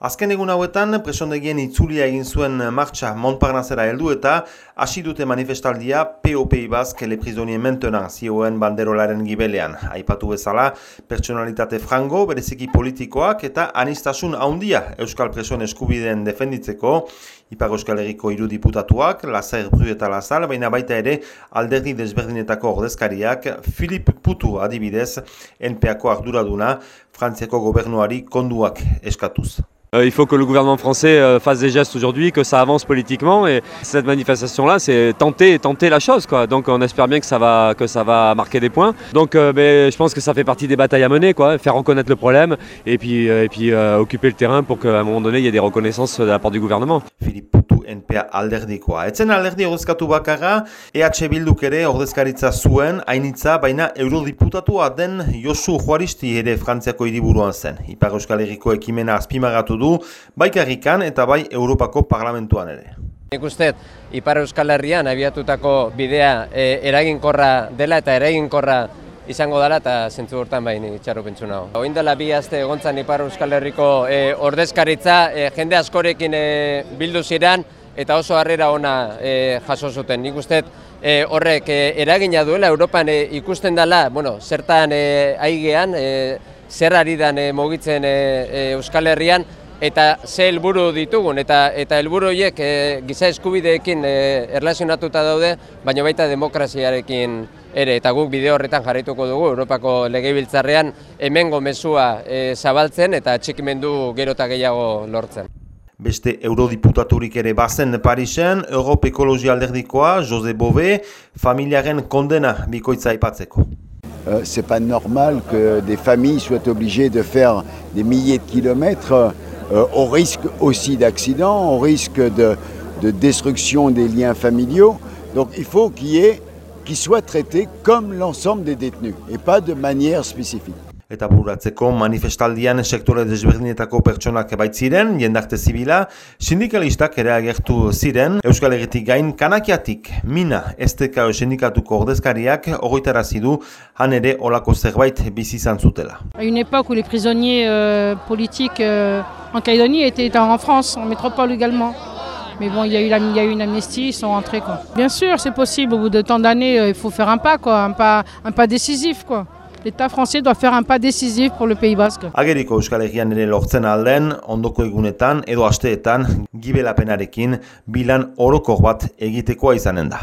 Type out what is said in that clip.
Azken egun hauetan, presondegien itzulia egin zuen martxa Montparnasera heldu eta hasi dute manifestaldia POPI Bask le prisonien mentena zioen banderolaren gibelean. Aipatu bezala, personalitate frango, bereziki politikoak eta anistasun haundia Euskal Presoen eskubideen defenditzeko, Ipar Euskal Herriko iru diputatuak, Lazair Bru eta Lazal, baina baita ere alderdi desberdinetako ordezkariak, Filip Putu adibidez, NPako arduraduna, Frantziako gobernuari konduak eskatuz. Euh, il faut que le gouvernement français euh, fasse des gestes aujourd'hui, que ça avance politiquement et cette manifestation-là, c'est tenter, tenter la chose. Quoi. Donc on espère bien que ça va, que ça va marquer des points. Donc euh, mais je pense que ça fait partie des batailles à mener, quoi. faire reconnaître le problème et puis, et puis occuper le terrain pour qu'à un moment donné, il y ait des reconnaissances de la part du gouvernement. Philippe NPA alderdikoa. Etzen alderdi ordezkatu bakarra, EH Bilduk ere ordezkaritza zuen, hainitza, baina eurodiputatua den Josu Juaristi ere Frantziako hiriburuan zen. Ipar Euskal Herriko ekimena azpimagatu du, bai karrikan eta bai Europako parlamentuan ere. Nik uste, Ipar Euskal Herrian abiatutako bidea e, eraginkorra dela eta eraginkorra izango dela eta zentzu hortan bai itxarro pentsu nago. Oin dela bi azte egontzan Ipar Euskal Herriko e, ordezkaritza, e, jende askorekin e, bildu ziren eta oso harrera ona e, jaso zuten. Nik uste, e, horrek e, eragina duela Europan e, ikusten dela, bueno, zertan e, aigean, e, zer ari dan e, mugitzen e, Euskal Herrian, eta ze helburu ditugun eta eta helburu horiek e, giza eskubideekin e, erlazionatuta daude, baina baita demokraziarekin ere eta guk bideo horretan jarraituko dugu Europako Legebiltzarrean hemengo mezua e, zabaltzen eta txikimendu gero eta gehiago lortzen. Beste eurodiputaturik ere bazen Parisen, Europe Ekologia Alderdikoa, Jose Bove, familiaren kondena bikoitza aipatzeko. Euh, c'est pas normal que des familles soient obligées de faire des milliers de kilomètres euh, au risque aussi d'accidents, au risque de, de, destruction des liens familiaux. Donc il faut qu'il y ait, qu'ils soient traités comme l'ensemble des détenus et pas de manière spécifique. Eta manifestaldian sektore une époque où les prisonniers euh, politiques euh, en Calédonie étaient en France, en métropole également. Mais bon, il y, a eu une amnistie, ils sont rentrés. Bien sûr, c'est possible, au bout de tant d'années, euh, il faut faire un pas, quoi, un, pas, décisif. L'État français doit faire un pas décisif pour le Pays Basque. Ageriko Euskal Herrian ere lortzen alden, ondoko egunetan edo asteetan gibelapenarekin bilan orokor bat egitekoa izanen da.